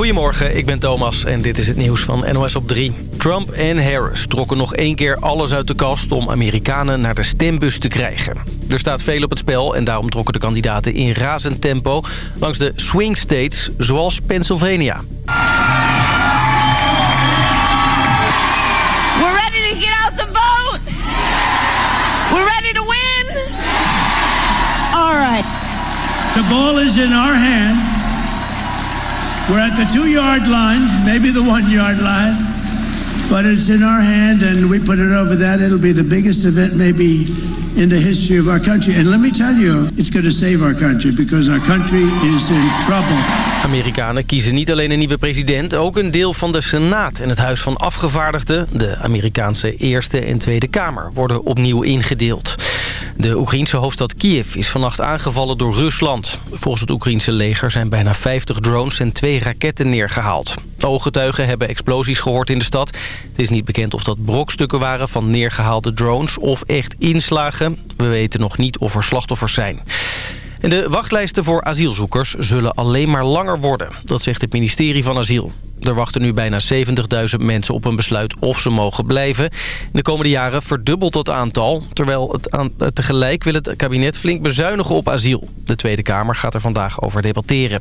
Goedemorgen, ik ben Thomas en dit is het nieuws van NOS op 3. Trump en Harris trokken nog één keer alles uit de kast... om Amerikanen naar de stembus te krijgen. Er staat veel op het spel en daarom trokken de kandidaten in razend tempo... langs de swing states, zoals Pennsylvania. We're ready to get out the vote! We're ready to win! All right. The ball is in our hand. We're at the two-yard line, maybe the one-yard line, but it's in our hand, and we put it over that. It'll be the biggest event maybe in the history of our country. And let me tell you, it's going to save our country because our country is in trouble. Amerikanen kiezen niet alleen een nieuwe president... ook een deel van de Senaat en het Huis van Afgevaardigden... de Amerikaanse Eerste en Tweede Kamer worden opnieuw ingedeeld. De Oekraïense hoofdstad Kiev is vannacht aangevallen door Rusland. Volgens het Oekraïense leger zijn bijna 50 drones en twee raketten neergehaald. Ooggetuigen hebben explosies gehoord in de stad. Het is niet bekend of dat brokstukken waren van neergehaalde drones of echt inslagen. We weten nog niet of er slachtoffers zijn. En de wachtlijsten voor asielzoekers zullen alleen maar langer worden. Dat zegt het ministerie van Asiel. Er wachten nu bijna 70.000 mensen op een besluit of ze mogen blijven. In de komende jaren verdubbelt dat aantal. Terwijl het aan, tegelijk wil het kabinet flink bezuinigen op asiel. De Tweede Kamer gaat er vandaag over debatteren.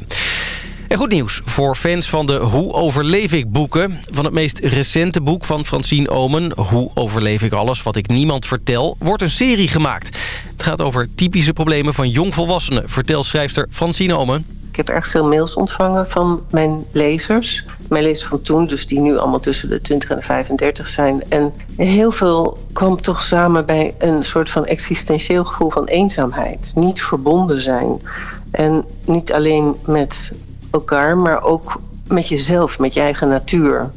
En goed nieuws voor fans van de Hoe overleef ik boeken. Van het meest recente boek van Francine Omen... Hoe overleef ik alles wat ik niemand vertel... wordt een serie gemaakt. Het gaat over typische problemen van jongvolwassenen... vertelt schrijfster Francine Omen. Ik heb erg veel mails ontvangen van mijn lezers. Mijn lezers van toen, dus die nu allemaal tussen de 20 en de 35 zijn. En heel veel kwam toch samen bij een soort van existentieel gevoel van eenzaamheid. Niet verbonden zijn. En niet alleen met elkaar, maar ook met jezelf, met je eigen natuur.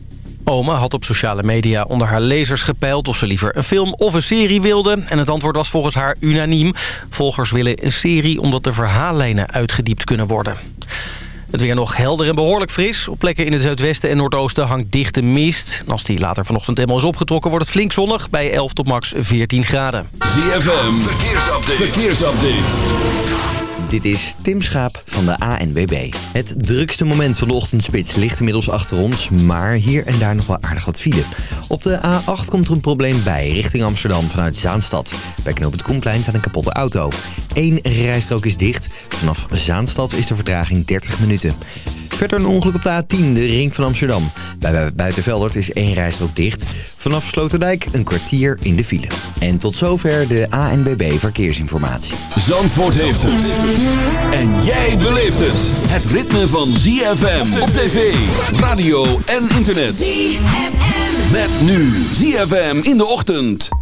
Oma had op sociale media onder haar lezers gepeild... of ze liever een film of een serie wilden. En het antwoord was volgens haar unaniem. Volgers willen een serie omdat de verhaallijnen uitgediept kunnen worden. Het weer nog helder en behoorlijk fris. Op plekken in het zuidwesten en noordoosten hangt dichte mist. als die later vanochtend helemaal is opgetrokken... wordt het flink zonnig bij 11 tot max 14 graden. ZFM, verkeersupdate. verkeersupdate. Dit is Tim Schaap van de ANWB. Het drukste moment van de ochtendspits ligt inmiddels achter ons... maar hier en daar nog wel aardig wat file. Op de A8 komt er een probleem bij richting Amsterdam vanuit Zaanstad. Bij knoop het Koenplein staat een kapotte auto. Eén rijstrook is dicht. Vanaf Zaanstad is de vertraging 30 minuten. Verder een ongeluk op de A10, de ring van Amsterdam. Bij Buitenveldert is één rijstrook dicht. Vanaf Sloterdijk een kwartier in de file. En tot zover de ANBB Verkeersinformatie. Zandvoort heeft het. En jij beleeft het. Het ritme van ZFM op tv, radio en internet. ZFM. Met nu ZFM in de ochtend.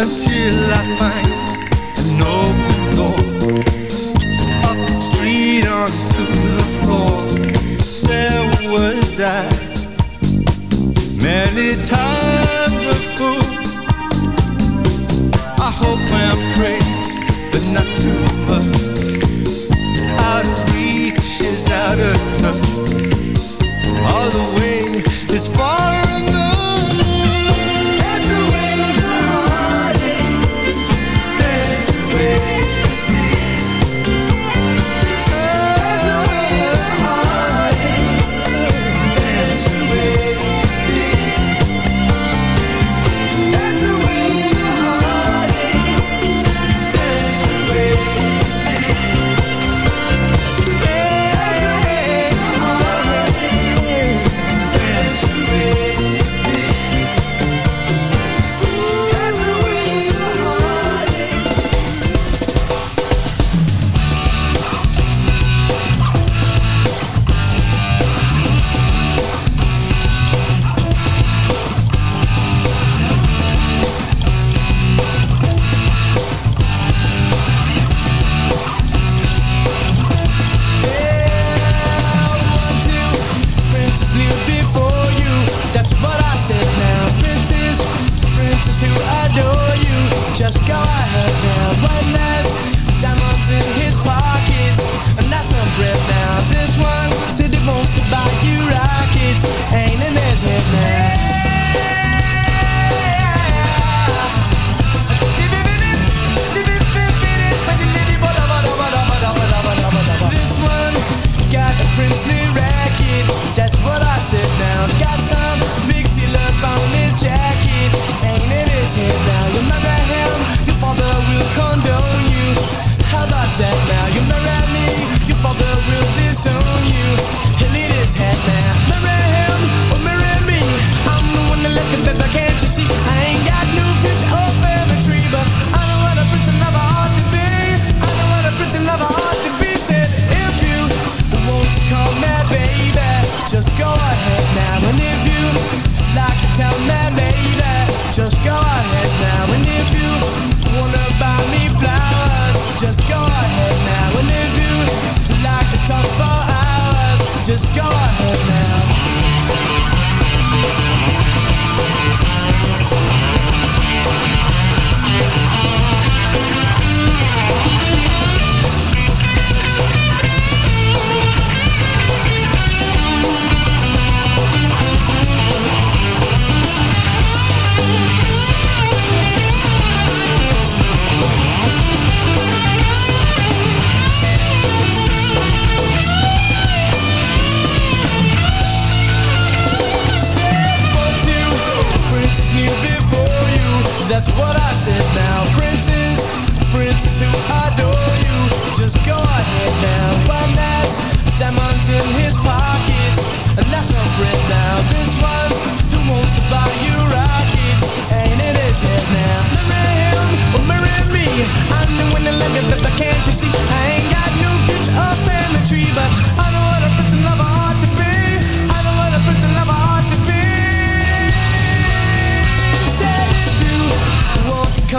until I find an open door off the street onto the floor. There was I, many times a fool. I hope and pray, but not too much. Out of reach is out of touch. All the way.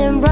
Nothing wrong.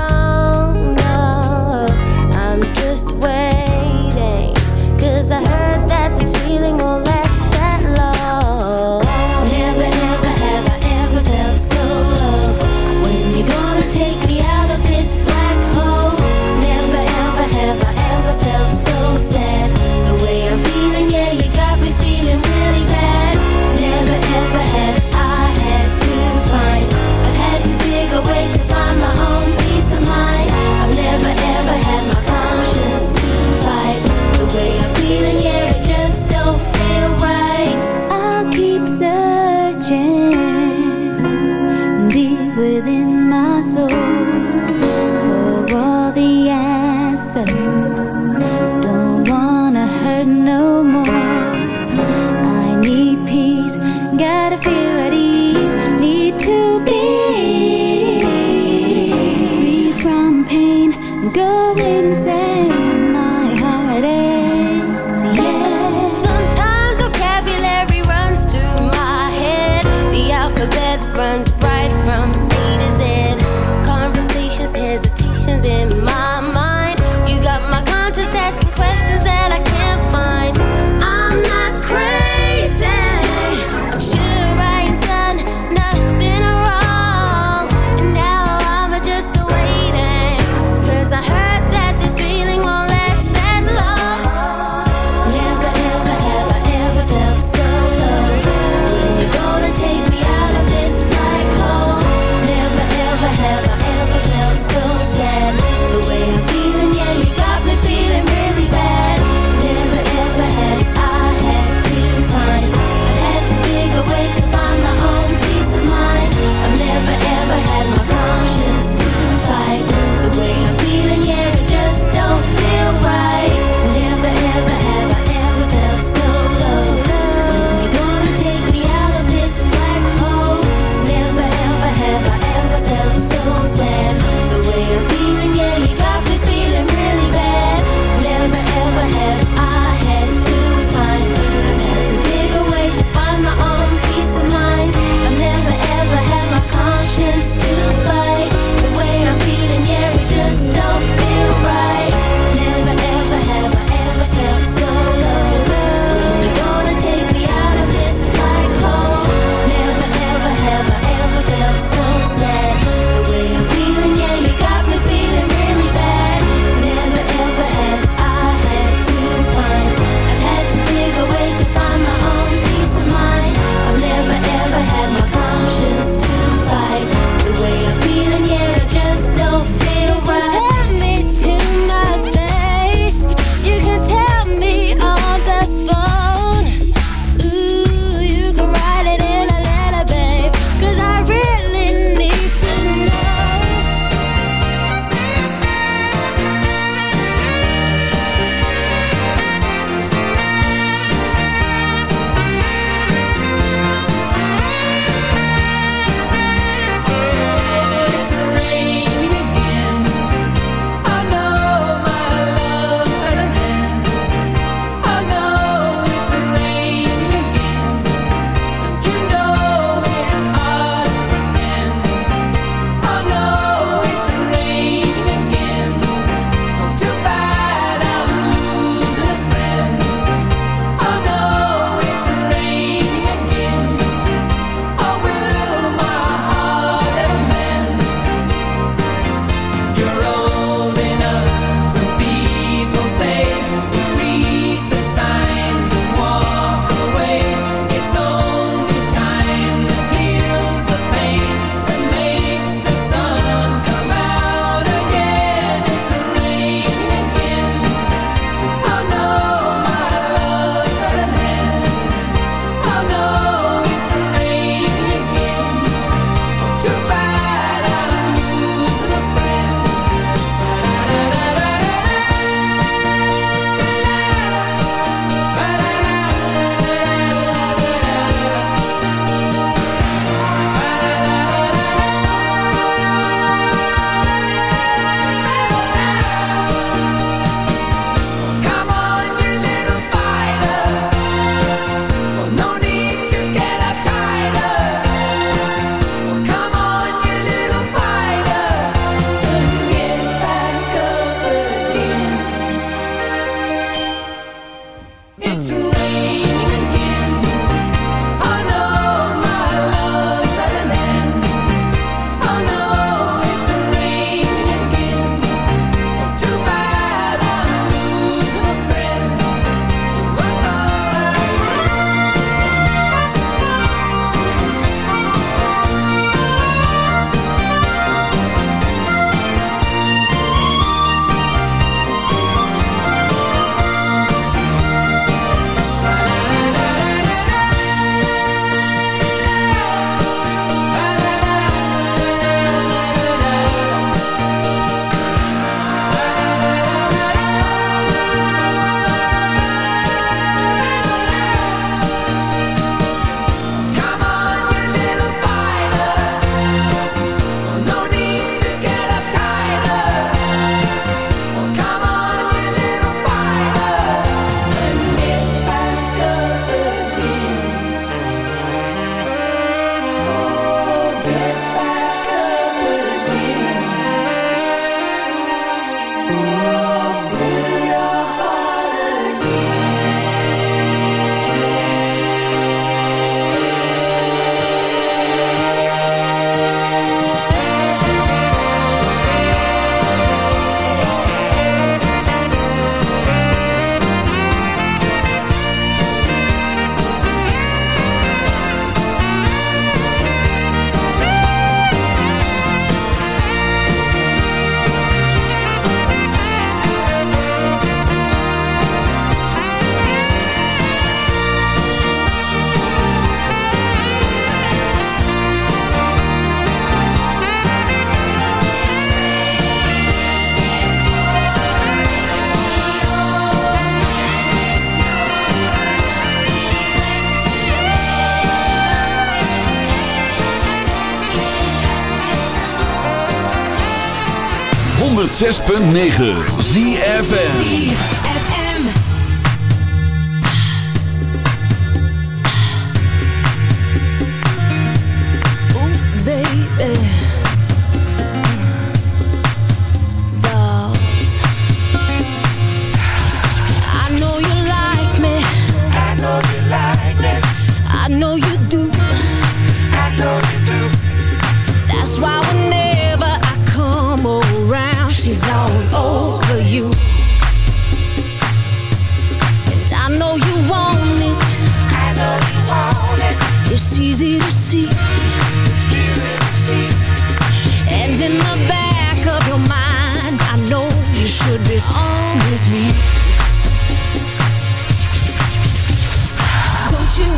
106.9 Zie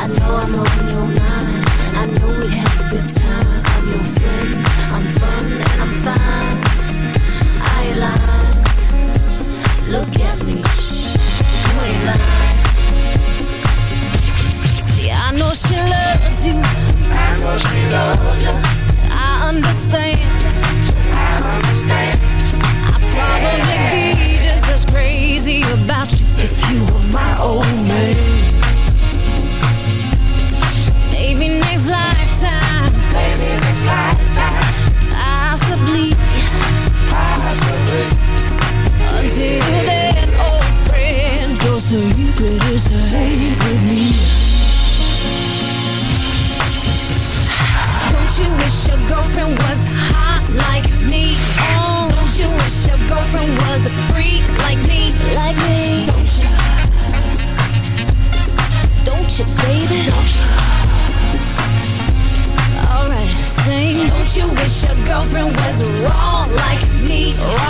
I know I'm on your mind. I know we had a good time. I'm your friend. I'm fun and I'm fine. I ain't lying. Look at me. You ain't lying. See, I know she loves you. I know she loves you. I understand. I understand. I probably be just as crazy about you if you were my own girlfriend was wrong like me. Wrong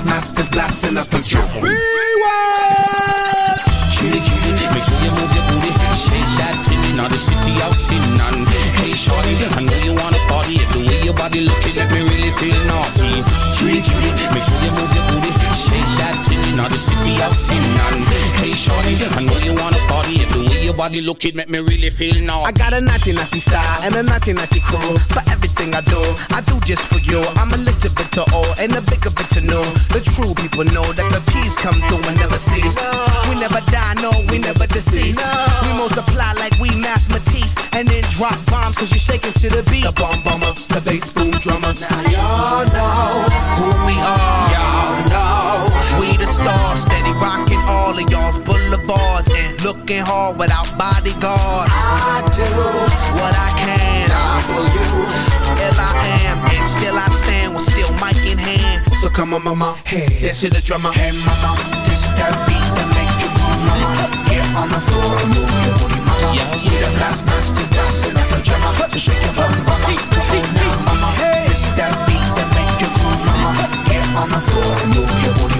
las más desblast en la. Rewind! Cutie, cutie, make sure you move your booty. Shake that titty, now the city out sitting on. Hey, shorty, I know you wanna party. The way your body looking, let me really feel naughty. Cutie, cutie, make sure you move your booty. Shake that now the city of sin and Hey shorty, I know you wanna party. If the way your body look it make me really feel now. I got a naughty naughty style and a naughty naughty crew For everything I do, I do just for you. I'm a little bit to old and a bigger bit to know. The true people know that the peace come through and never cease. We never die, no, we never deceive We multiply like we mathematics And then drop bombs cause you're shaking to the beat. The bomb bombers, the bass boom drummers. Now y'all know who we are. Y'all know we the stars, steady rocking all of y'all's boulevards and looking hard without bodyguards. I do what I can. W L I am, and still I stand with still mic in hand. So come on, mama, hey, dance to the drummer. Hey, mama, this that beat that make you move, mama. Get on the floor and move your booty, mama. Yeah, we the last master dancing on the drummer. So shake your bum, mama. Come on now, mama. This that beat that make you groove, mama. Get on the floor and move your booty,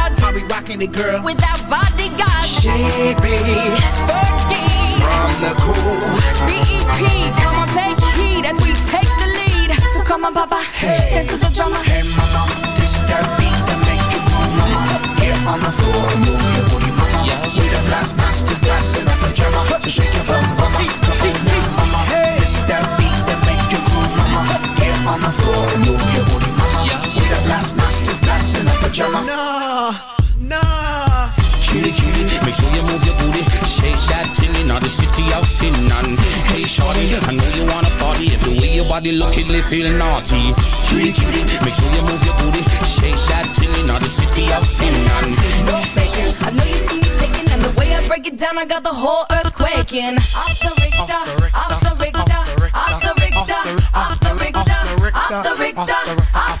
How we rocking it, girl. Without bodyguards. She be Fergie. from the cool. BEP, come on, take heed as we take the lead. So come on, Papa, dance to the drummer. Hey mama, this that beat that make you move, mama. Get on the floor and move your booty, mama. We the blast master blasting up the drummer. So shake your bum, mama. Come on now, mama. This that beat that make you groove, mama. Get on the floor and move your booty, mama. We the blast master blasting up the drummer. Nah, nah. Cutie, cutie, make sure you move your booty. Shake that thing in the city of sin. And hey, shorty, I know you wanna party. If The way your body looking, they feel naughty. Cutie, cutie, make sure you move your booty. Shake that thing in the city of sin. And No faking, I know you see me shaking, and the way I break it down, I got the whole earth quaking. Off the Richter, off the Richter, off the Richter, off the Richter, off the Richter, off the Richter.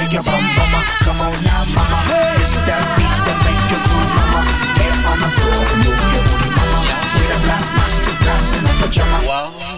Shake your bum, mama. Come on now, mama. This that beat that make you groove, mama. Get on the floor and move your booty, mama. We the blast master blasting up the drummer.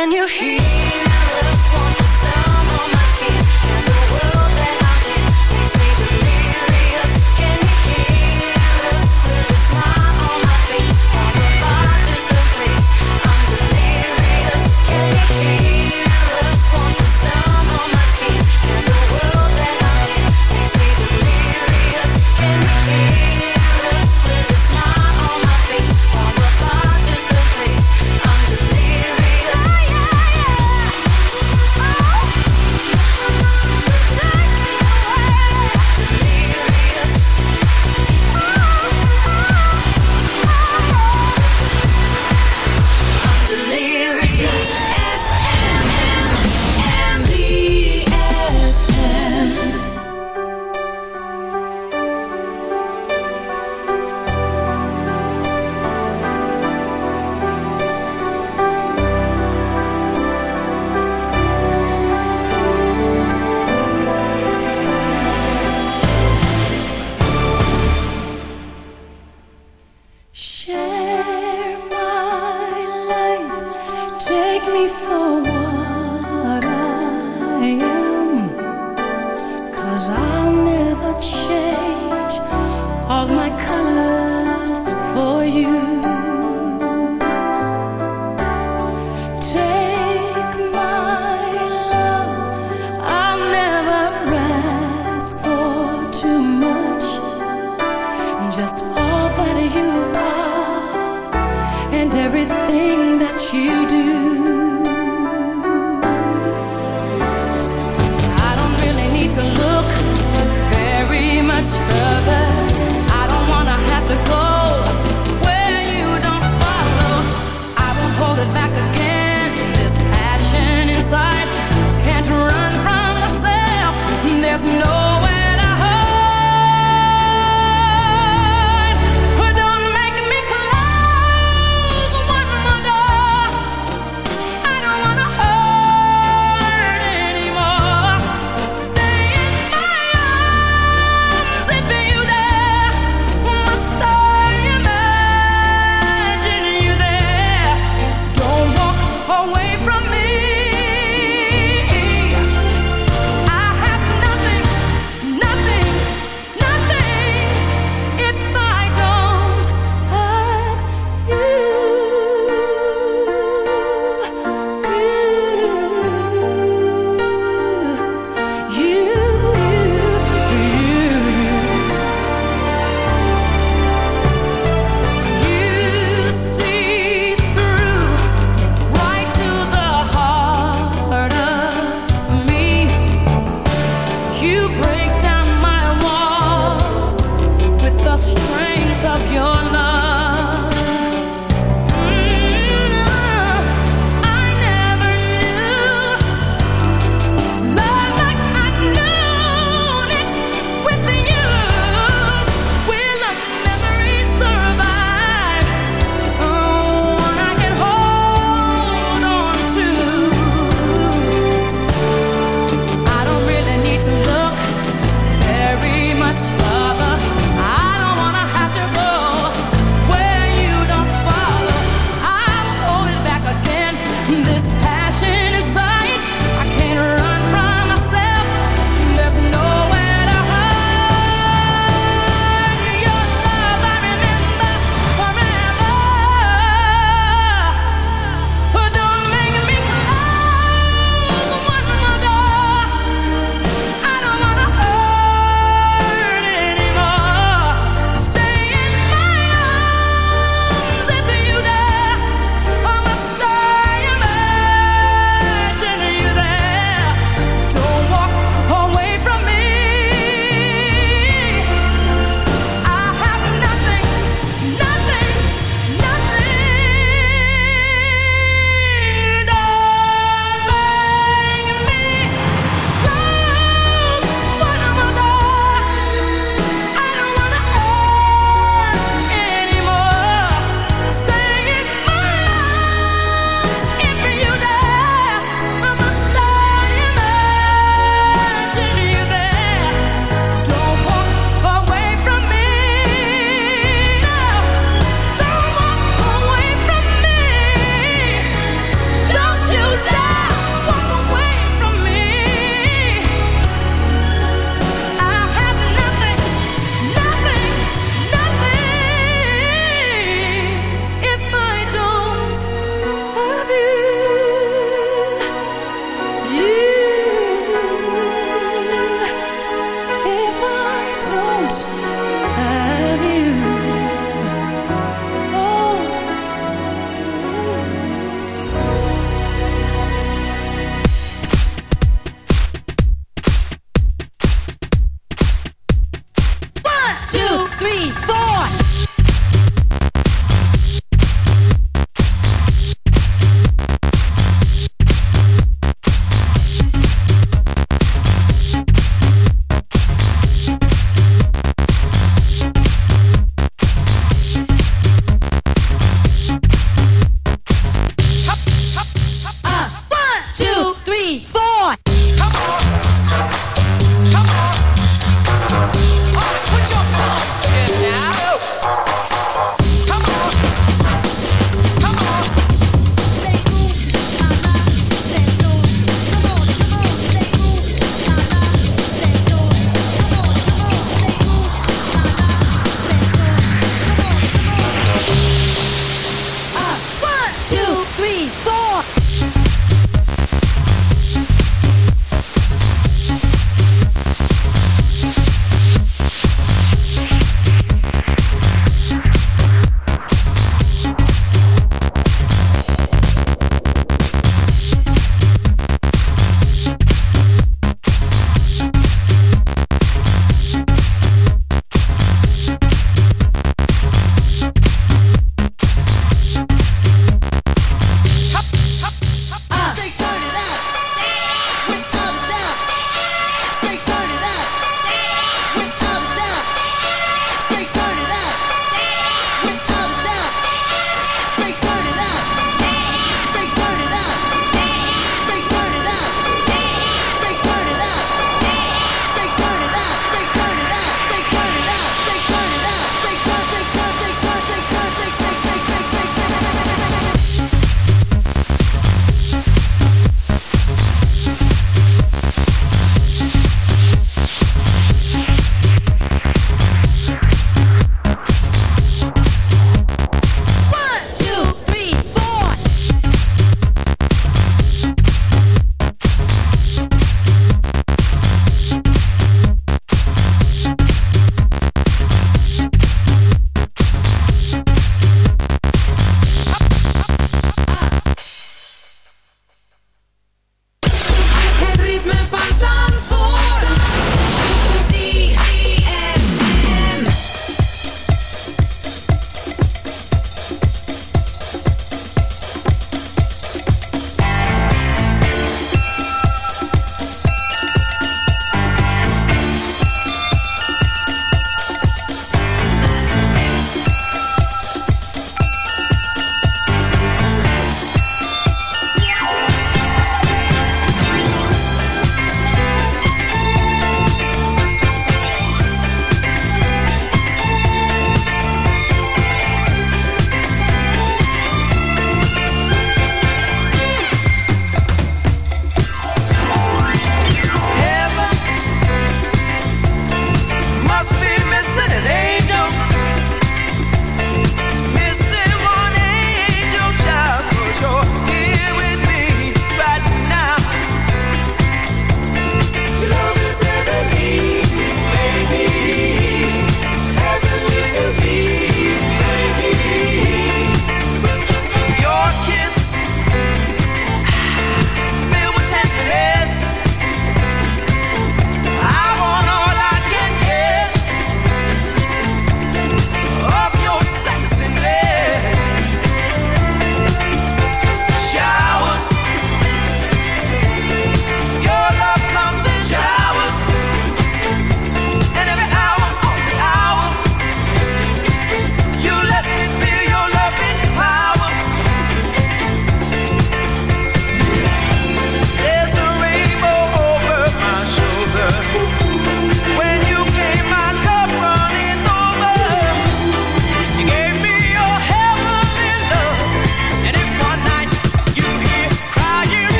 Can you hear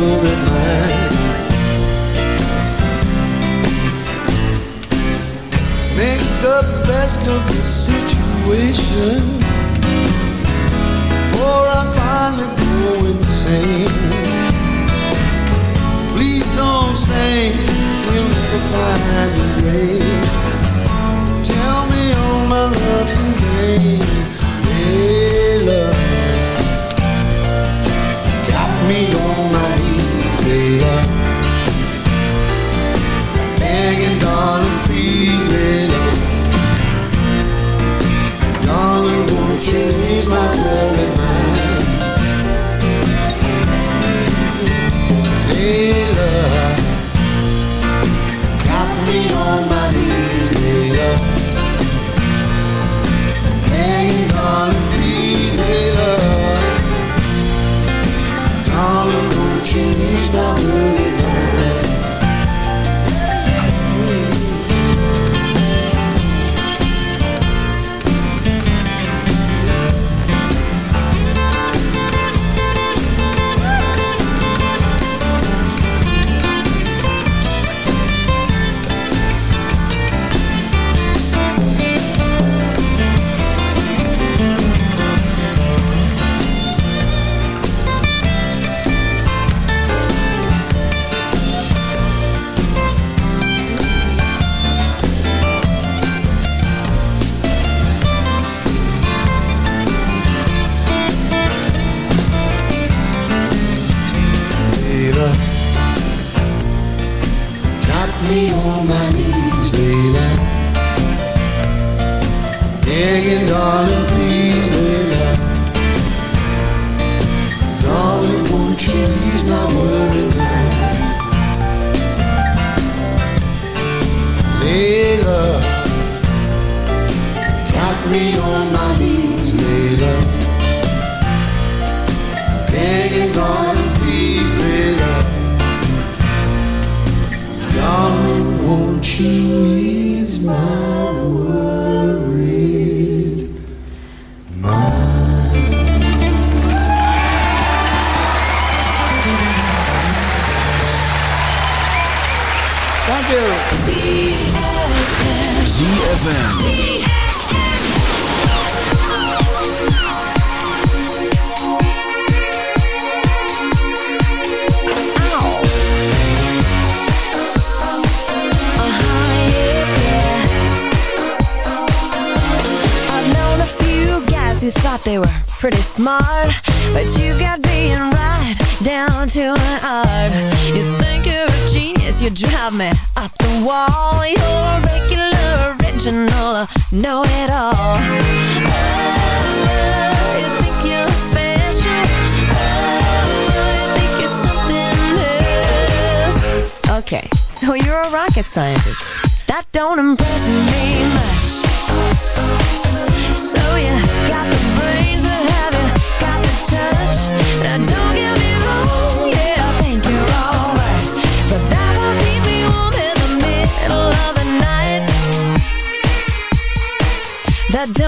Make the best of the situation, I finally go insane. Please don't sing. Tell me all my love today, love. me on my trees, my merry mind. Hey, love, got me on my knees, hey Layla. Hanging on a hey love. Darling, don't you ease my worry.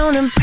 down and